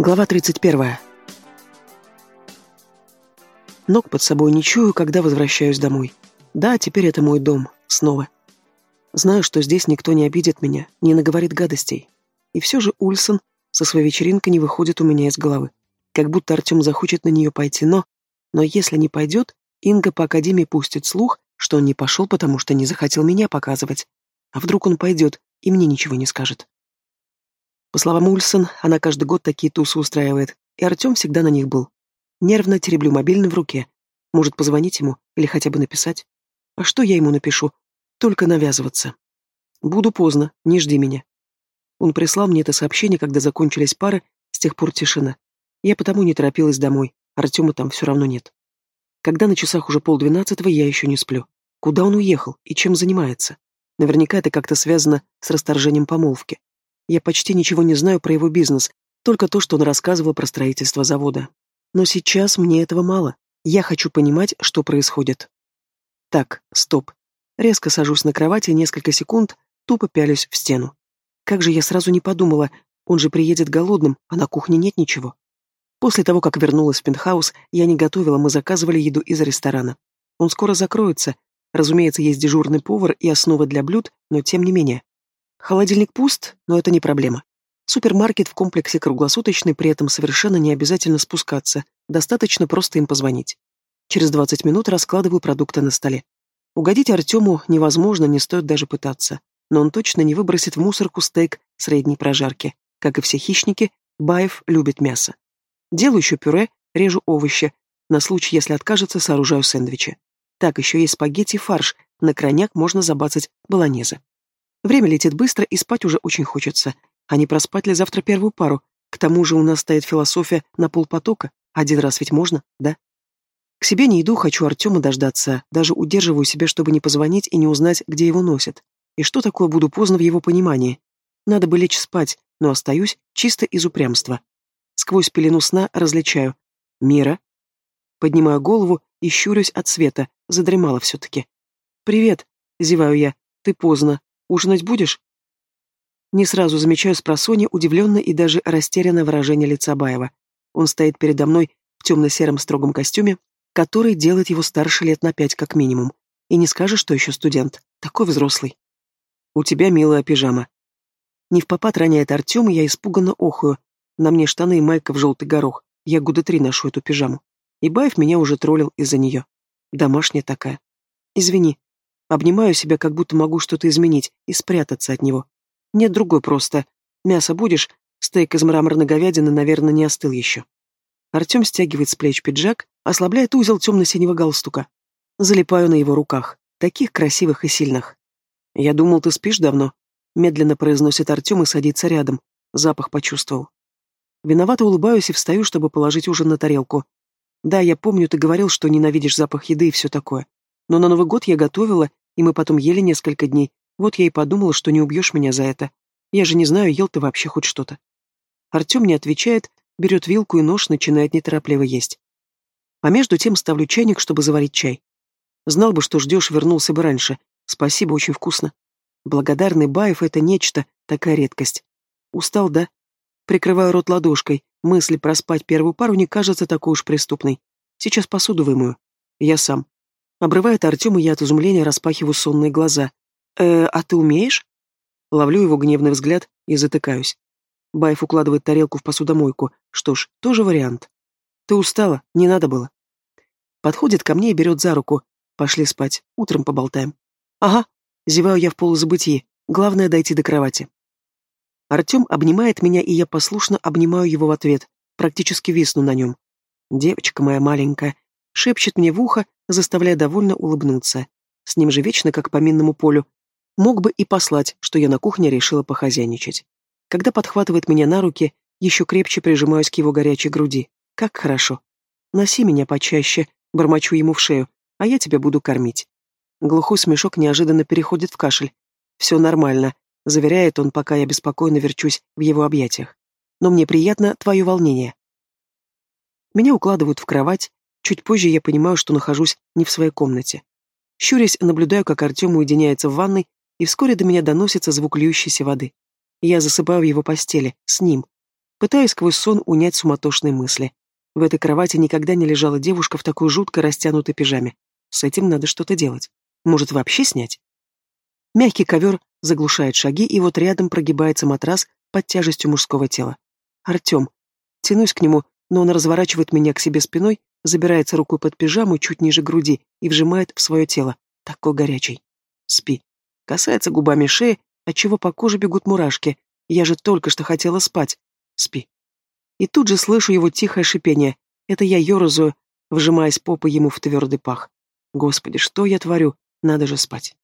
Глава 31. Ног под собой не чую, когда возвращаюсь домой. Да, теперь это мой дом. Снова. Знаю, что здесь никто не обидит меня, не наговорит гадостей. И все же Ульсон со своей вечеринкой не выходит у меня из головы. Как будто Артем захочет на нее пойти, но... Но если не пойдет, Инга по Академии пустит слух, что он не пошел, потому что не захотел меня показывать. А вдруг он пойдет и мне ничего не скажет. По словам Ульсон, она каждый год такие тусы устраивает, и Артем всегда на них был. Нервно тереблю мобильный в руке. Может, позвонить ему или хотя бы написать? А что я ему напишу? Только навязываться. Буду поздно, не жди меня. Он прислал мне это сообщение, когда закончились пары, с тех пор тишина. Я потому не торопилась домой, Артема там все равно нет. Когда на часах уже полдвенадцатого, я еще не сплю. Куда он уехал и чем занимается? Наверняка это как-то связано с расторжением помолвки. Я почти ничего не знаю про его бизнес, только то, что он рассказывал про строительство завода. Но сейчас мне этого мало. Я хочу понимать, что происходит. Так, стоп. Резко сажусь на кровати несколько секунд тупо пялюсь в стену. Как же я сразу не подумала, он же приедет голодным, а на кухне нет ничего. После того, как вернулась в пентхаус, я не готовила, мы заказывали еду из ресторана. Он скоро закроется. Разумеется, есть дежурный повар и основа для блюд, но тем не менее. Холодильник пуст, но это не проблема. Супермаркет в комплексе круглосуточный, при этом совершенно не обязательно спускаться, достаточно просто им позвонить. Через 20 минут раскладываю продукты на столе. Угодить Артему невозможно, не стоит даже пытаться. Но он точно не выбросит в мусорку стейк средней прожарки. Как и все хищники, Баев любит мясо. Делаю еще пюре, режу овощи. На случай, если откажется, сооружаю сэндвичи. Так, еще есть спагетти фарш. На крайняк можно забацать баланезы. Время летит быстро, и спать уже очень хочется. А не проспать ли завтра первую пару? К тому же у нас стоит философия на полпотока. Один раз ведь можно, да? К себе не иду, хочу Артема дождаться. Даже удерживаю себя, чтобы не позвонить и не узнать, где его носят. И что такое буду поздно в его понимании? Надо бы лечь спать, но остаюсь чисто из упрямства. Сквозь пелену сна различаю. Мира. Поднимаю голову и щурюсь от света. Задремала все-таки. «Привет», — зеваю я. «Ты поздно. Ужинать будешь?» Не сразу замечаю с просони удивленное и даже растерянное выражение лица Баева. Он стоит передо мной в темно-сером строгом костюме, который делает его старше лет на пять как минимум. И не скажешь, что еще студент. Такой взрослый. «У тебя милая пижама». Не в попад роняет Артем, и я испуганно охую. На мне штаны и майка в желтый горох. Я года три ношу эту пижаму. И Баев меня уже троллил из-за нее. Домашняя такая. Извини, Обнимаю себя, как будто могу что-то изменить и спрятаться от него. Нет другой просто. Мясо будешь? Стейк из мраморной говядины, наверное, не остыл еще. Артем стягивает с плеч пиджак, ослабляет узел темно-синего галстука. Залипаю на его руках, таких красивых и сильных. «Я думал, ты спишь давно», — медленно произносит Артем и садится рядом. Запах почувствовал. Виновато улыбаюсь и встаю, чтобы положить ужин на тарелку. Да, я помню, ты говорил, что ненавидишь запах еды и все такое. Но на Новый год я готовила, и мы потом ели несколько дней. Вот я и подумала, что не убьешь меня за это. Я же не знаю, ел ты вообще хоть что-то. Артем не отвечает, берет вилку и нож, начинает неторопливо есть. А между тем ставлю чайник, чтобы заварить чай. Знал бы, что ждешь, вернулся бы раньше. Спасибо, очень вкусно. Благодарный Баев — это нечто, такая редкость. Устал, да? Прикрываю рот ладошкой. Мысль проспать первую пару не кажется такой уж преступной. Сейчас посуду вымою. Я сам. Обрывает Артем, и я от изумления распахиваю сонные глаза. «Э, а ты умеешь?» Ловлю его гневный взгляд и затыкаюсь. Байф укладывает тарелку в посудомойку. Что ж, тоже вариант. «Ты устала, не надо было». Подходит ко мне и берет за руку. «Пошли спать, утром поболтаем». «Ага», зеваю я в полузабытии. Главное дойти до кровати. Артем обнимает меня, и я послушно обнимаю его в ответ, практически висну на нем. Девочка моя маленькая, шепчет мне в ухо, заставляя довольно улыбнуться. С ним же вечно, как по минному полю. Мог бы и послать, что я на кухне решила похозяйничать. Когда подхватывает меня на руки, еще крепче прижимаюсь к его горячей груди. Как хорошо. Носи меня почаще, бормочу ему в шею, а я тебя буду кормить. Глухой смешок неожиданно переходит в кашель. Все нормально, заверяет он, пока я беспокойно верчусь в его объятиях. Но мне приятно твое волнение. Меня укладывают в кровать, Чуть позже я понимаю, что нахожусь не в своей комнате. Щурясь, наблюдаю, как Артем уединяется в ванной, и вскоре до меня доносится звук льющейся воды. Я засыпаю в его постели, с ним. Пытаюсь сквозь сон унять суматошные мысли. В этой кровати никогда не лежала девушка в такой жутко растянутой пижаме. С этим надо что-то делать. Может, вообще снять? Мягкий ковер заглушает шаги, и вот рядом прогибается матрас под тяжестью мужского тела. Артем. Тянусь к нему, но он разворачивает меня к себе спиной, забирается рукой под пижаму чуть ниже груди и вжимает в свое тело. Такой горячий. Спи. Касается губами шеи, отчего по коже бегут мурашки. Я же только что хотела спать. Спи. И тут же слышу его тихое шипение. Это я ерзаю, вжимаясь попой ему в твердый пах. Господи, что я творю? Надо же спать.